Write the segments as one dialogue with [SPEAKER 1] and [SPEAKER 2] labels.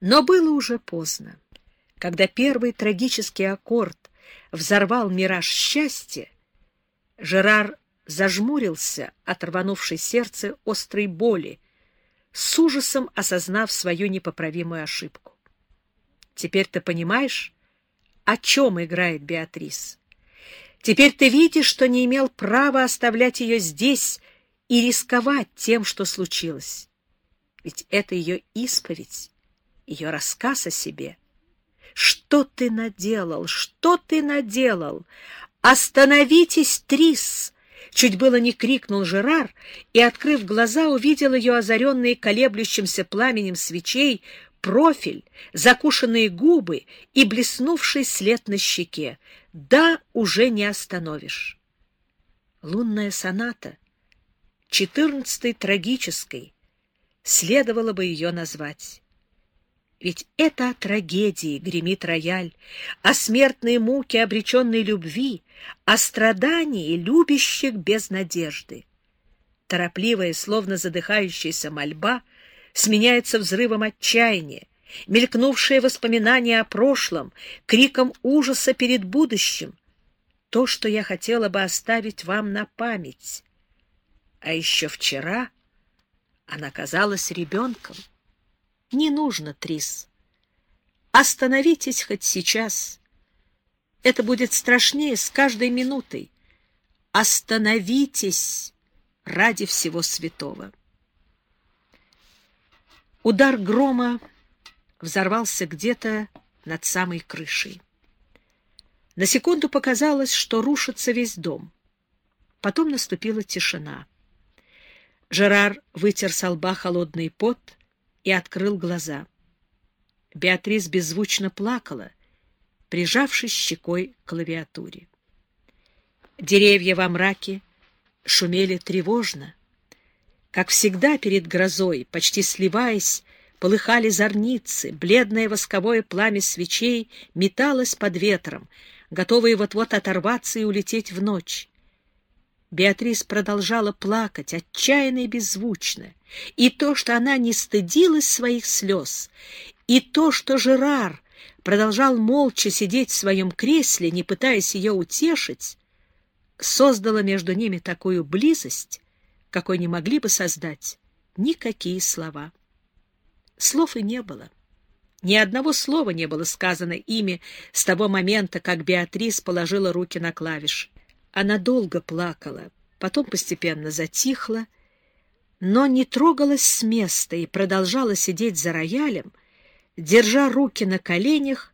[SPEAKER 1] Но было уже поздно. Когда первый трагический аккорд взорвал мираж счастья, Жерар зажмурился от сердце острой боли, с ужасом осознав свою непоправимую ошибку. Теперь ты понимаешь, о чем играет Беатрис. Теперь ты видишь, что не имел права оставлять ее здесь и рисковать тем, что случилось. Ведь это ее исповедь, ее рассказ о себе. Что ты наделал? Что ты наделал? Остановитесь, Трис! Чуть было не крикнул Жерар и, открыв глаза, увидел ее озаренные колеблющимся пламенем свечей профиль, закушенные губы и блеснувший след на щеке. Да, уже не остановишь. Лунная соната, четырнадцатой трагической, следовало бы ее назвать. Ведь это о трагедии гремит рояль, о смертной муке обреченной любви, о страдании любящих без надежды. Торопливая, словно задыхающаяся мольба, сменяется взрывом отчаяния, мелькнувшее воспоминание о прошлом, криком ужаса перед будущим. То, что я хотела бы оставить вам на память. А еще вчера она казалась ребенком. Не нужно, Трис. Остановитесь хоть сейчас. Это будет страшнее с каждой минутой. Остановитесь ради всего святого. Удар грома взорвался где-то над самой крышей. На секунду показалось, что рушится весь дом. Потом наступила тишина. Жерар вытер со лба холодный пот и открыл глаза. Беатрис беззвучно плакала, прижавшись щекой к клавиатуре. Деревья во мраке шумели тревожно. Как всегда перед грозой, почти сливаясь, полыхали зорницы, бледное восковое пламя свечей металось под ветром, готовые вот-вот оторваться и улететь в ночь. Беатрис продолжала плакать, отчаянно и беззвучно. И то, что она не стыдилась своих слез, и то, что Жерар продолжал молча сидеть в своем кресле, не пытаясь ее утешить, создало между ними такую близость, какой не могли бы создать никакие слова. Слов и не было. Ни одного слова не было сказано ими с того момента, как Беатрис положила руки на клавиши. Она долго плакала, потом постепенно затихла, но не трогалась с места и продолжала сидеть за роялем, держа руки на коленях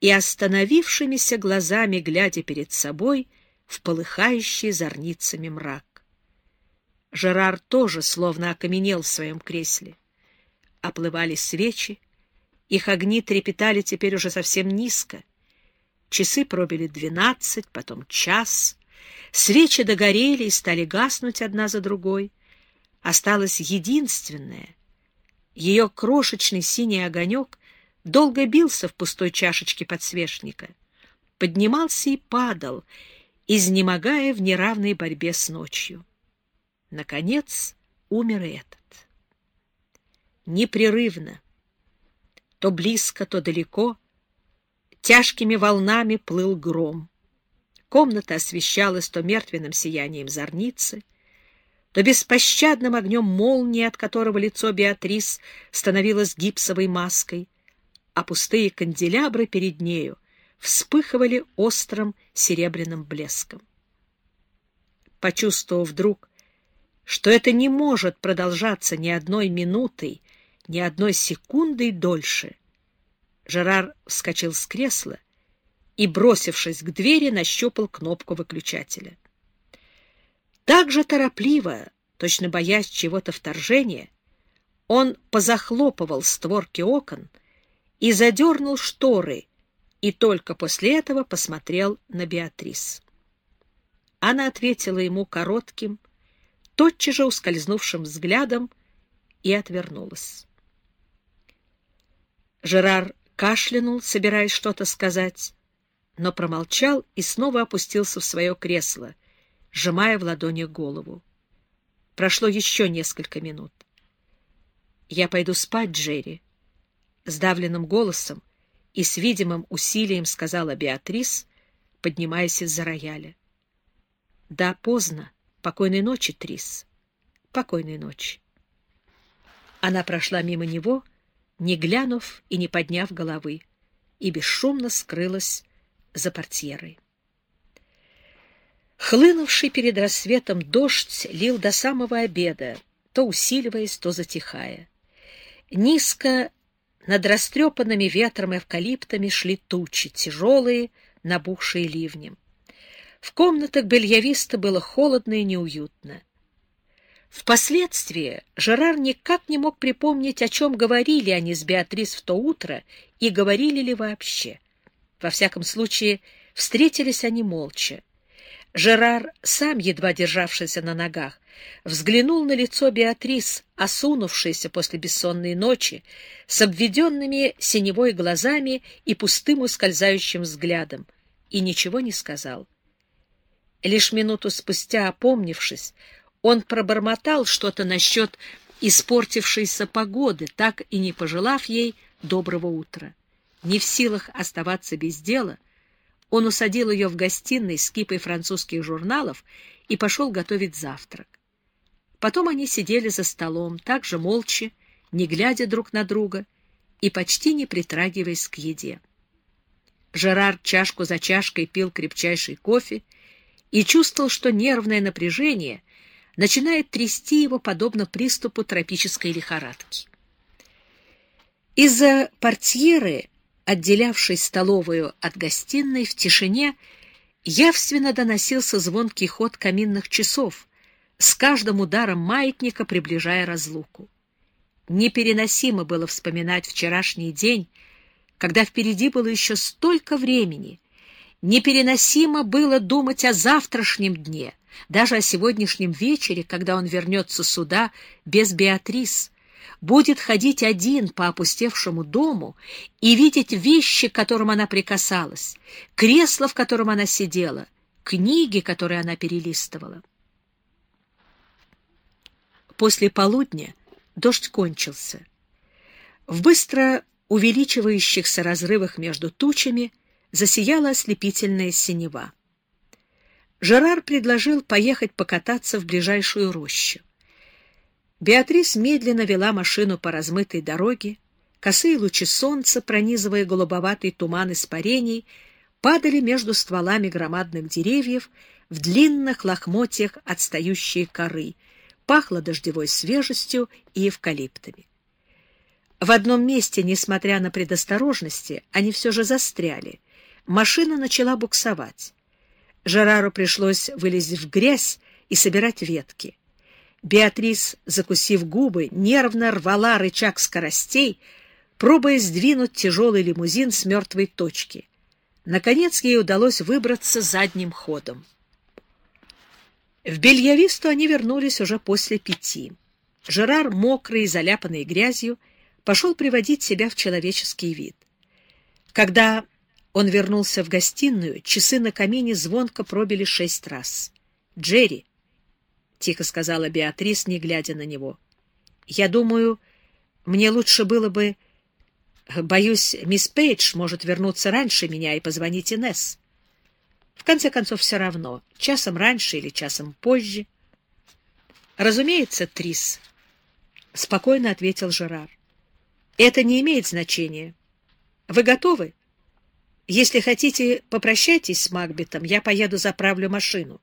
[SPEAKER 1] и остановившимися глазами, глядя перед собой в полыхающий зорницами мрак. Жерар тоже словно окаменел в своем кресле. Оплывали свечи, их огни трепетали теперь уже совсем низко. Часы пробили двенадцать, потом час — Свечи догорели и стали гаснуть одна за другой. Осталась единственная. Ее крошечный синий огонек долго бился в пустой чашечке подсвечника, поднимался и падал, изнемогая в неравной борьбе с ночью. Наконец умер и этот. Непрерывно, то близко, то далеко, тяжкими волнами плыл гром. Комната освещалась то мертвенным сиянием зорницы, то беспощадным огнем молнии, от которого лицо Беатрис становилось гипсовой маской, а пустые канделябры перед нею вспыхивали острым серебряным блеском. Почувствовав вдруг, что это не может продолжаться ни одной минутой, ни одной секундой дольше, Жерар вскочил с кресла и, бросившись к двери, нащупал кнопку выключателя. Так же торопливо, точно боясь чего-то вторжения, он позахлопывал створки окон и задернул шторы, и только после этого посмотрел на Беатрис. Она ответила ему коротким, тотчас же ускользнувшим взглядом и отвернулась. Жерар кашлянул, собираясь что-то сказать, но промолчал и снова опустился в свое кресло, сжимая в ладони голову. Прошло еще несколько минут. — Я пойду спать, Джерри. Сдавленным голосом и с видимым усилием сказала Беатрис, поднимаясь из-за рояля. — Да, поздно. Покойной ночи, Трис. Покойной ночи. Она прошла мимо него, не глянув и не подняв головы, и бесшумно скрылась за портьерой. Хлынувший перед рассветом дождь лил до самого обеда, то усиливаясь, то затихая. Низко над растрепанными ветром эвкалиптами шли тучи, тяжелые, набухшие ливнем. В комнатах бельявиста было холодно и неуютно. Впоследствии Жерар никак не мог припомнить, о чем говорили они с Беатрис в то утро и говорили ли вообще. Во всяком случае, встретились они молча. Жерар, сам едва державшийся на ногах, взглянул на лицо Беатрис, осунувшееся после бессонной ночи, с обведенными синевой глазами и пустым ускользающим взглядом, и ничего не сказал. Лишь минуту спустя, опомнившись, он пробормотал что-то насчет испортившейся погоды, так и не пожелав ей доброго утра. Не в силах оставаться без дела, он усадил ее в гостиной с кипой французских журналов и пошел готовить завтрак. Потом они сидели за столом, также молча, не глядя друг на друга и почти не притрагиваясь к еде. Жерар чашку за чашкой пил крепчайший кофе и чувствовал, что нервное напряжение начинает трясти его подобно приступу тропической лихорадки. Из-за портьеры отделявшей столовую от гостиной, в тишине явственно доносился звонкий ход каминных часов, с каждым ударом маятника приближая разлуку. Непереносимо было вспоминать вчерашний день, когда впереди было еще столько времени. Непереносимо было думать о завтрашнем дне, даже о сегодняшнем вечере, когда он вернется сюда без Беатрис, будет ходить один по опустевшему дому и видеть вещи, к которым она прикасалась, кресло, в котором она сидела, книги, которые она перелистывала. После полудня дождь кончился. В быстро увеличивающихся разрывах между тучами засияла ослепительная синева. Жерар предложил поехать покататься в ближайшую рощу. Беатрис медленно вела машину по размытой дороге, косые лучи солнца, пронизывая голубоватый туман испарений, падали между стволами громадных деревьев в длинных лохмотьях отстающие коры, пахло дождевой свежестью и эвкалиптами. В одном месте, несмотря на предосторожности, они все же застряли. Машина начала буксовать. Жерару пришлось вылезть в грязь и собирать ветки. Беатрис, закусив губы, нервно рвала рычаг скоростей, пробуя сдвинуть тяжелый лимузин с мертвой точки. Наконец ей удалось выбраться задним ходом. В Бельявисту они вернулись уже после пяти. Жерар, мокрый и заляпанный грязью, пошел приводить себя в человеческий вид. Когда он вернулся в гостиную, часы на камине звонко пробили шесть раз. «Джерри!» — тихо сказала Беатрис, не глядя на него. — Я думаю, мне лучше было бы... Боюсь, мисс Пейдж может вернуться раньше меня и позвонить Инесс. В конце концов, все равно, часом раньше или часом позже. — Разумеется, Трис, — спокойно ответил Жерар. — Это не имеет значения. Вы готовы? Если хотите, попрощайтесь с Макбетом, я поеду заправлю машину.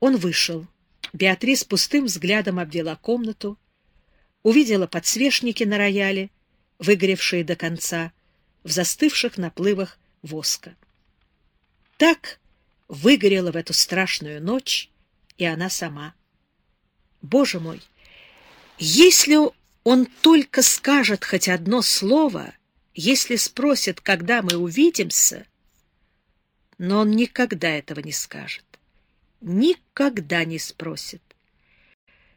[SPEAKER 1] Он вышел. Беатрис пустым взглядом обвела комнату, увидела подсвечники на рояле, выгоревшие до конца, в застывших наплывах воска. Так выгорела в эту страшную ночь и она сама. Боже мой! Если он только скажет хоть одно слово, если спросит, когда мы увидимся, но он никогда этого не скажет никогда не спросит.